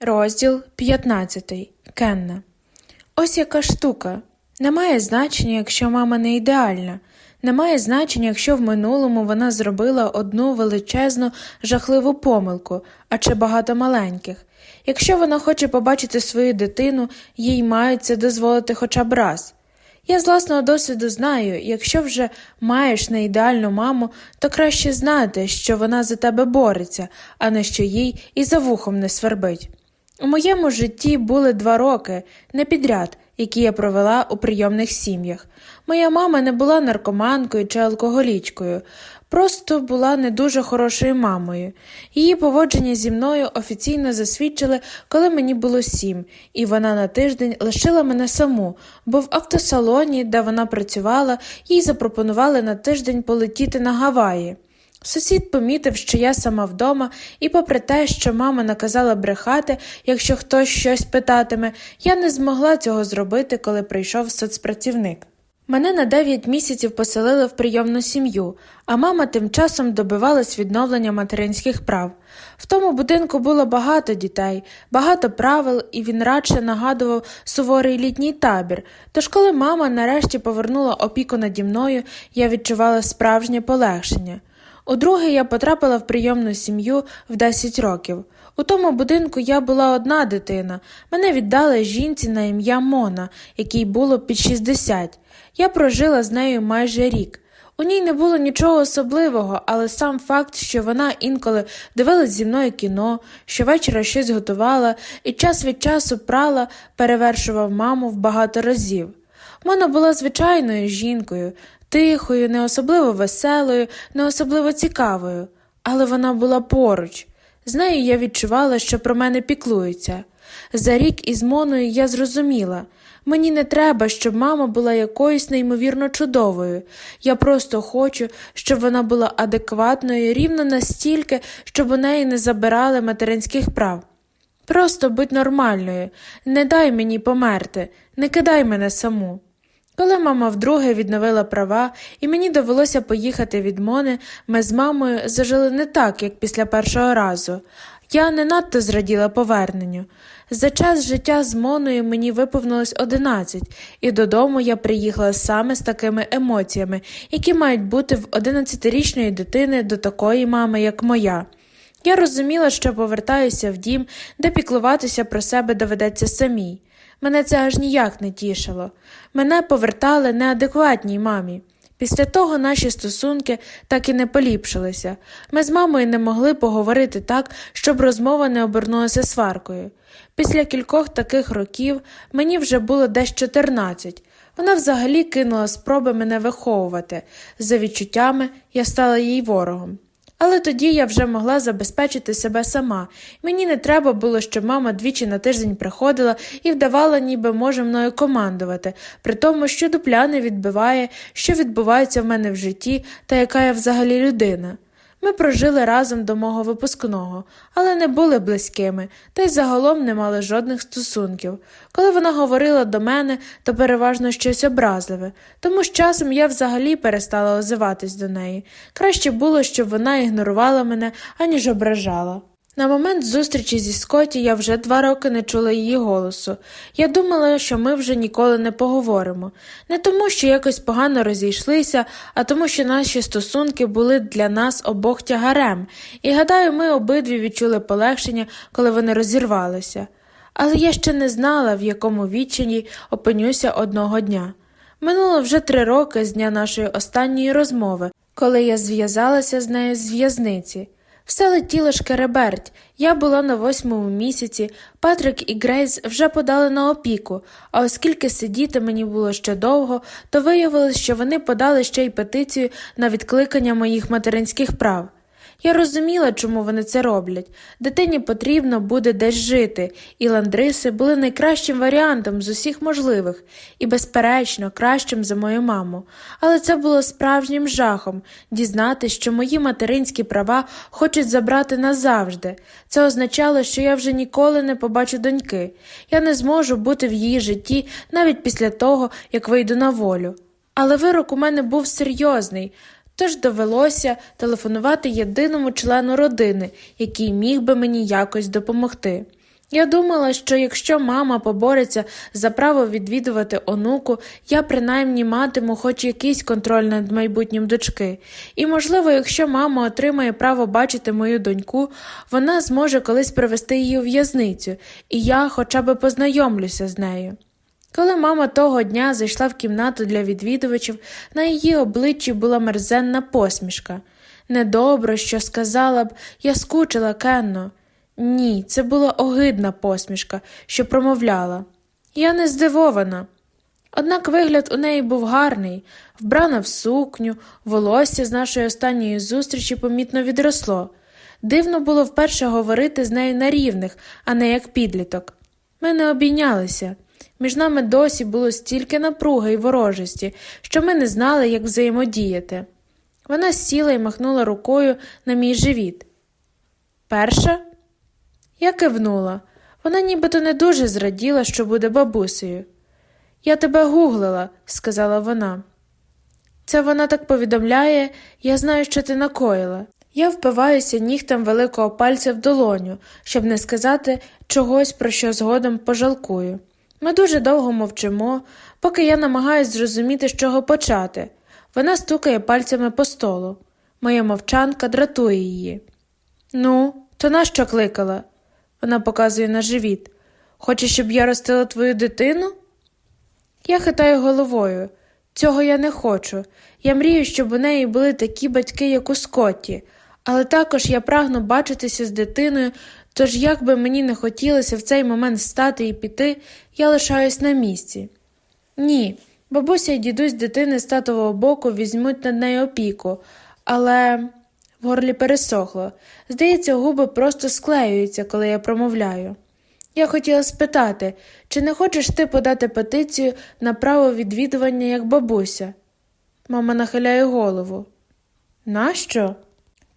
Розділ 15. Кенна. Ось яка штука. Немає значення, якщо мама не ідеальна. Немає значення, якщо в минулому вона зробила одну величезну, жахливу помилку, а чи багато маленьких. Якщо вона хоче побачити свою дитину, їй мають дозволити хоча б раз. Я з власного досвіду знаю, якщо вже маєш не ідеальну маму, то краще знати, що вона за тебе бореться, а не що їй і за вухом не свербить. У моєму житті були два роки не підряд, які я провела у прийомних сім'ях. Моя мама не була наркоманкою чи алкоголічкою, просто була не дуже хорошою мамою. Її поводження зі мною офіційно засвідчили, коли мені було сім, і вона на тиждень лишила мене саму, бо в автосалоні, де вона працювала, їй запропонували на тиждень полетіти на Гаваї. Сусід помітив, що я сама вдома, і, попри те, що мама наказала брехати, якщо хтось щось питатиме, я не змогла цього зробити, коли прийшов соцпрацівник. Мене на 9 місяців поселили в прийомну сім'ю, а мама тим часом добивалась відновлення материнських прав. В тому будинку було багато дітей, багато правил, і він радше нагадував суворий літній табір. Тож, коли мама нарешті повернула опіку наді мною, я відчувала справжнє полегшення. Удруге я потрапила в прийомну сім'ю в 10 років. У тому будинку я була одна дитина. Мене віддали жінці на ім'я Мона, якій було під 60. Я прожила з нею майже рік. У ній не було нічого особливого, але сам факт, що вона інколи дивилась зі мною кіно, щовечора щось готувала і час від часу прала, перевершував маму в багато разів. Мона була звичайною жінкою, тихою, не особливо веселою, не особливо цікавою, але вона була поруч. З нею я відчувала, що про мене піклується. За рік із Моною я зрозуміла мені не треба, щоб мама була якоюсь неймовірно чудовою. Я просто хочу, щоб вона була адекватною рівно настільки, щоб у неї не забирали материнських прав. Просто будь нормальною, не дай мені померти, не кидай мене саму. Коли мама вдруге відновила права, і мені довелося поїхати від Мони, ми з мамою зажили не так, як після першого разу. Я не надто зраділа поверненню. За час життя з Моною мені виповнилось одинадцять, і додому я приїхала саме з такими емоціями, які мають бути в одинадцятирічної дитини до такої мами, як моя. Я розуміла, що повертаюся в дім, де піклуватися про себе доведеться самій. Мене це аж ніяк не тішило. Мене повертали неадекватній мамі. Після того наші стосунки так і не поліпшилися. Ми з мамою не могли поговорити так, щоб розмова не обернулася сваркою. Після кількох таких років мені вже було десь 14. Вона взагалі кинула спроби мене виховувати. За відчуттями я стала їй ворогом. Але тоді я вже могла забезпечити себе сама, мені не треба було, щоб мама двічі на тиждень приходила і вдавала, ніби може мною командувати, при тому, що дупля не відбиває, що відбувається в мене в житті та яка я взагалі людина. Ми прожили разом до мого випускного, але не були близькими, та й загалом не мали жодних стосунків. Коли вона говорила до мене, то переважно щось образливе, тому з часом я взагалі перестала озиватись до неї. Краще було, щоб вона ігнорувала мене, аніж ображала. На момент зустрічі зі Скотті я вже два роки не чула її голосу. Я думала, що ми вже ніколи не поговоримо, не тому, що якось погано розійшлися, а тому, що наші стосунки були для нас обох тягарем, і гадаю, ми обидві відчули полегшення, коли вони розірвалися. Але я ще не знала, в якому відчині опинюся одного дня. Минуло вже три роки з дня нашої останньої розмови, коли я зв'язалася з нею з в'язниці. Все летіло шкереберть. Я була на восьмому місяці, Патрик і Грейс вже подали на опіку, а оскільки сидіти мені було ще довго, то виявилось, що вони подали ще й петицію на відкликання моїх материнських прав. Я розуміла, чому вони це роблять. Дитині потрібно буде десь жити, і ландриси були найкращим варіантом з усіх можливих і, безперечно, кращим за мою маму. Але це було справжнім жахом дізнатися, що мої материнські права хочуть забрати назавжди. Це означало, що я вже ніколи не побачу доньки. Я не зможу бути в її житті навіть після того, як вийду на волю. Але вирок у мене був серйозний тож довелося телефонувати єдиному члену родини, який міг би мені якось допомогти. Я думала, що якщо мама побореться за право відвідувати онуку, я принаймні матиму хоч якийсь контроль над майбутнім дочки, і, можливо, якщо мама отримає право бачити мою доньку, вона зможе колись привести її у в'язницю, і я хоча б познайомлюся з нею. Коли мама того дня зайшла в кімнату для відвідувачів, на її обличчі була мерзенна посмішка. Недобро, що сказала б, я скучила Кенно. Ні, це була огидна посмішка, що промовляла. Я не здивована. Однак вигляд у неї був гарний, вбрана в сукню, волосся з нашої останньої зустрічі помітно відросло. Дивно було вперше говорити з нею на рівних, а не як підліток. Ми не обійнялися. Між нами досі було стільки напруги і ворожості, що ми не знали, як взаємодіяти. Вона сіла і махнула рукою на мій живіт. Перша? Я кивнула. Вона нібито не дуже зраділа, що буде бабусею. Я тебе гуглила, сказала вона. Це вона так повідомляє, я знаю, що ти накоїла. Я впиваюся нігтем великого пальця в долоню, щоб не сказати чогось, про що згодом пожалкую. Ми дуже довго мовчимо, поки я намагаюся зрозуміти, з чого почати. Вона стукає пальцями по столу. Моя мовчанка дратує її. Ну, то нащо кликала? Вона показує на живіт. Хочеш, щоб я ростила твою дитину? Я хитаю головою. Цього я не хочу. Я мрію, щоб у неї були такі батьки, як у Скотті, але також я прагну бачитися з дитиною, тож, як би мені не хотілося в цей момент встати і піти, я лишаюсь на місці. Ні, бабуся і дідусь дитини з татового боку візьмуть над нею опіку, але в горлі пересохло. Здається, губи просто склеюються, коли я промовляю. Я хотіла спитати, чи не хочеш ти подати петицію на право відвідування як бабуся? Мама нахиляє голову. Нащо?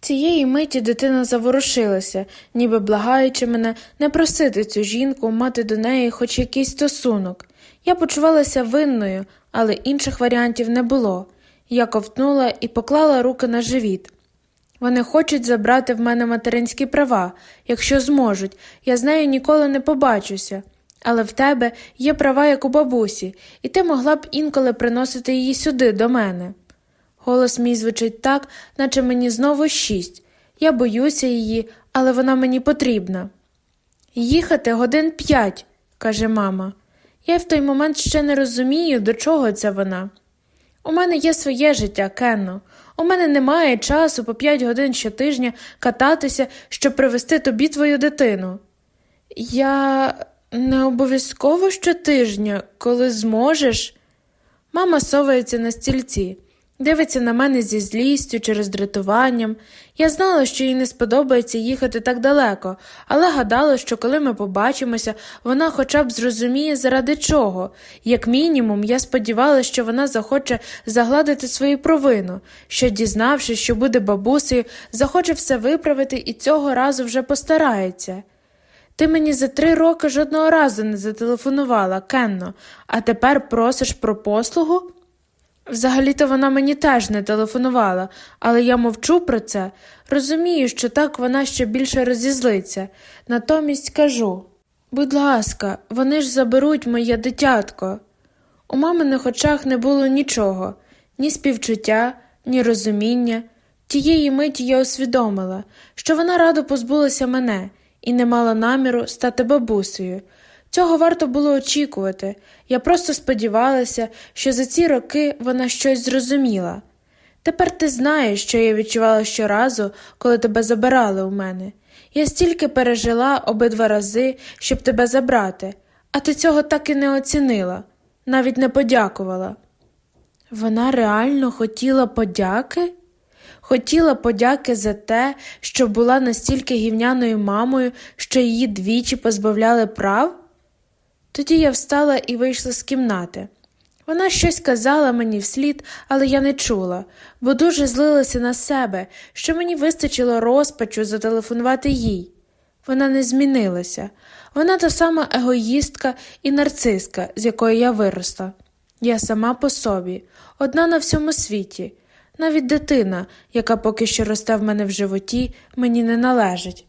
Цієї миті дитина заворушилася, ніби благаючи мене не просити цю жінку мати до неї хоч якийсь стосунок. Я почувалася винною, але інших варіантів не було. Я ковтнула і поклала руки на живіт. Вони хочуть забрати в мене материнські права, якщо зможуть, я з нею ніколи не побачуся. Але в тебе є права, як у бабусі, і ти могла б інколи приносити її сюди, до мене. Голос мій звучить так, наче мені знову шість. Я боюся її, але вона мені потрібна. Їхати годин п'ять, каже мама. Я в той момент ще не розумію, до чого це вона. У мене є своє життя, Кенно. У мене немає часу по п'ять годин щотижня кататися, щоб привезти тобі твою дитину. Я не обов'язково щотижня, коли зможеш. Мама совається на стільці дивиться на мене зі злістю чи роздратуванням. Я знала, що їй не сподобається їхати так далеко, але гадала, що коли ми побачимося, вона хоча б зрозуміє, заради чого. Як мінімум, я сподівалася, що вона захоче загладити свою провину, що, дізнавшись, що буде бабусею, захоче все виправити і цього разу вже постарається. Ти мені за три роки жодного разу не зателефонувала, Кенно, а тепер просиш про послугу? Взагалі-то вона мені теж не телефонувала, але я мовчу про це, розумію, що так вона ще більше розізлиться. Натомість кажу будь ласка, вони ж заберуть моє дитятко. У маминих очах не було нічого, ні співчуття, ні розуміння. Тієї миті я усвідомила, що вона радо позбулася мене і не мала наміру стати бабусею. Цього варто було очікувати. Я просто сподівалася, що за ці роки вона щось зрозуміла. Тепер ти знаєш, що я відчувала щоразу, коли тебе забирали у мене. Я стільки пережила обидва рази, щоб тебе забрати, а ти цього так і не оцінила, навіть не подякувала. Вона реально хотіла подяки? Хотіла подяки за те, що була настільки гівняною мамою, що її двічі позбавляли прав? Тоді я встала і вийшла з кімнати. Вона щось казала мені вслід, але я не чула, бо дуже злилася на себе, що мені вистачило розпачу зателефонувати їй. Вона не змінилася, вона та сама егоїстка і нарциска, з якої я виросла. Я сама по собі, одна на всьому світі, навіть дитина, яка поки що росте в мене в животі, мені не належить.